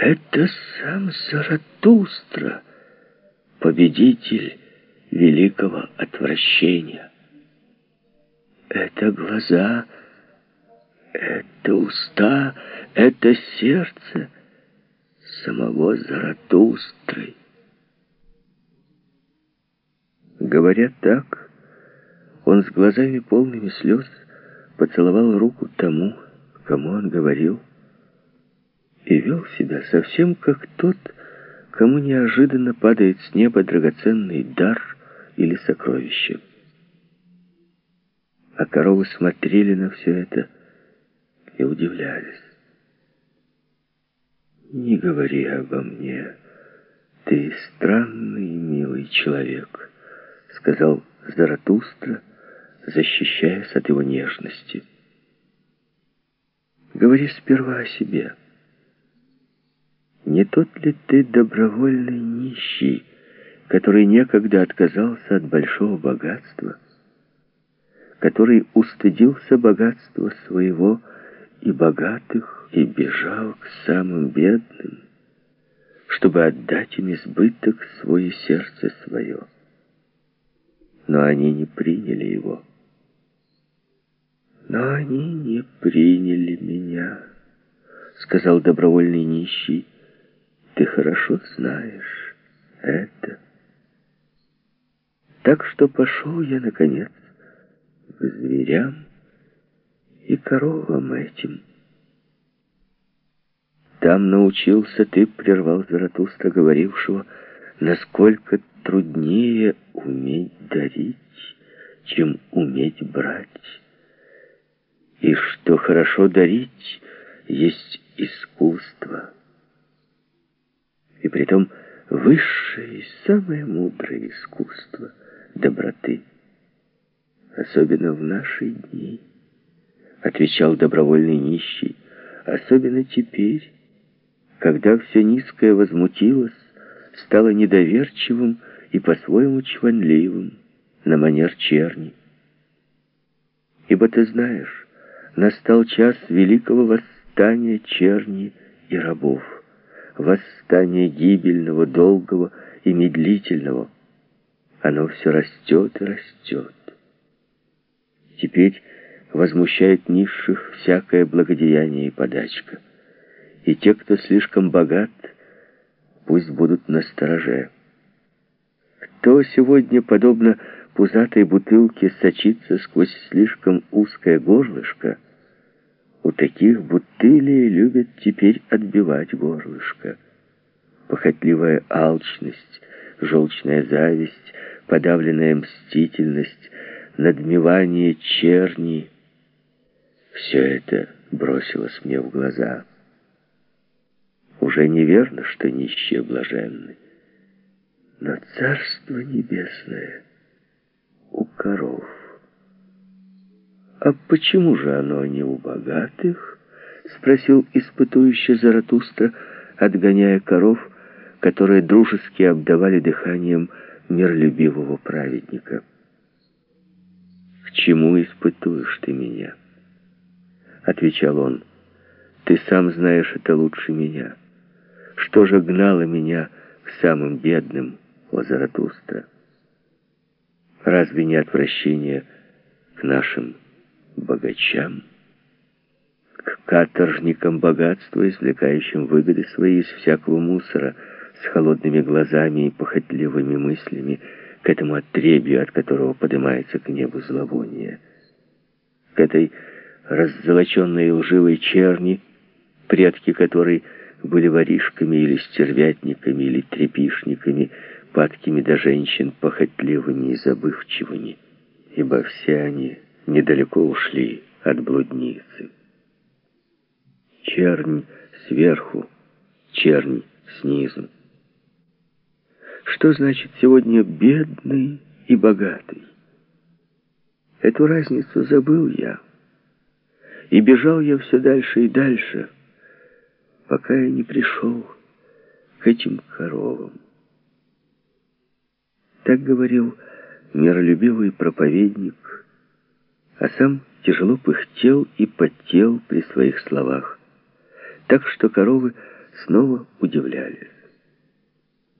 Это сам Заратустра, победитель великого отвращения. Это глаза, это уста, это сердце самого Заратустры. Говоря так, он с глазами полными слез поцеловал руку тому, кому он говорил, и вел себя совсем как тот, кому неожиданно падает с неба драгоценный дар или сокровище. А коровы смотрели на все это и удивлялись. «Не говори обо мне, ты странный милый человек», — сказал Заратустра, защищаясь от его нежности. «Говори сперва о себе». Не тот ли ты добровольный нищий, который некогда отказался от большого богатства, который устыдился богатства своего и богатых и бежал к самым бедным, чтобы отдать им избыток свое сердце свое? Но они не приняли его. Но они не приняли меня, сказал добровольный нищий, ты хорошо знаешь это. Так что пошел я, наконец, к зверям и коровам этим. Там научился ты, прервал Заратустра, говорившего, насколько труднее уметь дарить, чем уметь брать. И что хорошо дарить есть искусство и притом высшее и самое мудрое искусство доброты. Особенно в наши дни, отвечал добровольный нищий, особенно теперь, когда все низкое возмутилось, стало недоверчивым и по-своему чванливым, на манер черни. Ибо ты знаешь, настал час великого восстания черни и рабов восстание гибельного, долгого и медлительного. Оно все растет и растет. Теперь возмущает низших всякое благодеяние и подачка. И те, кто слишком богат, пусть будут настороже. Кто сегодня, подобно пузатой бутылке, сочится сквозь слишком узкое горлышко, у таких бутылей любят теперь отбивать горлышко. Похотливая алчность, желчная зависть, подавленная мстительность, надмевание черни — все это бросилось мне в глаза. Уже неверно, что нищие блаженны, но Царство Небесное у коров. «А почему же оно не у богатых?» — спросил испытующий Заратустра, отгоняя коров, которые дружески обдавали дыханием миролюбивого праведника. «К чему испытуешь ты меня?» — отвечал он. «Ты сам знаешь это лучше меня. Что же гнало меня к самым бедным, о Заратустра? Разве не отвращение к нашим богачам, к каторжникам богатства, извлекающим выгоды свои из всякого мусора, с холодными глазами и похотливыми мыслями, к этому отребью, от которого поднимается к небу зловоние, к этой раззолоченной лживой черни, предки которой были воришками или стервятниками, или трепишниками, падкими до женщин, похотливыми и забывчивыми, ибо все они недалеко ушли от блудницы. Чернь сверху, чернь снизу. Что значит сегодня бедный и богатый? Эту разницу забыл я. И бежал я все дальше и дальше, пока я не пришел к этим коровам. Так говорил миролюбивый проповедник а сам тяжело пыхтел и потел при своих словах. Так что коровы снова удивлялись.